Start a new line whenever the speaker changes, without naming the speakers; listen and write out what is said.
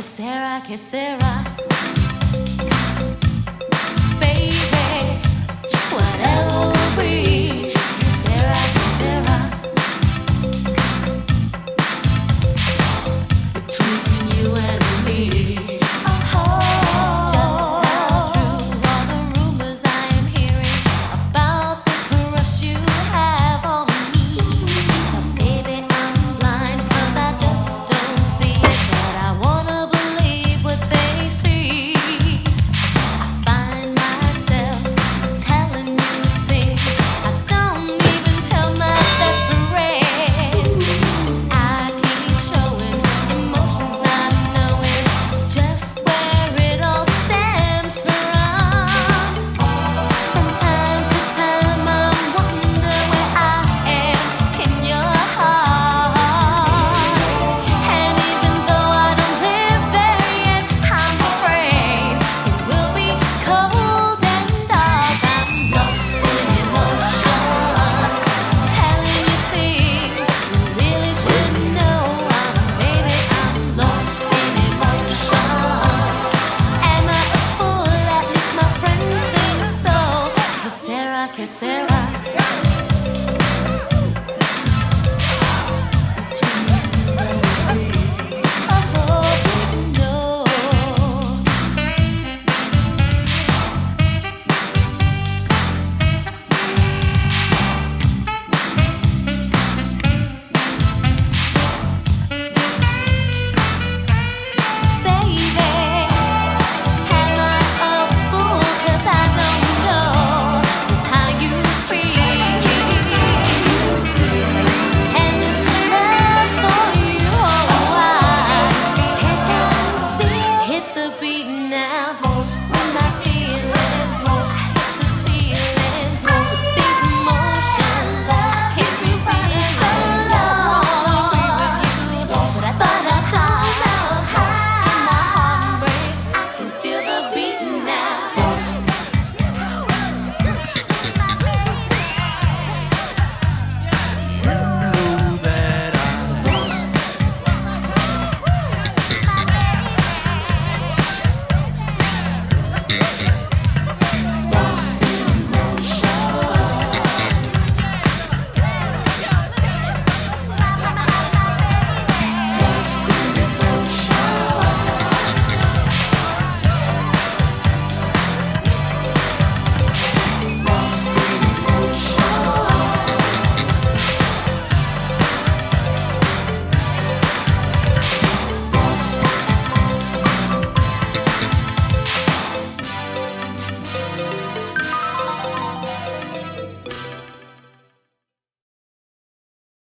que será, que será.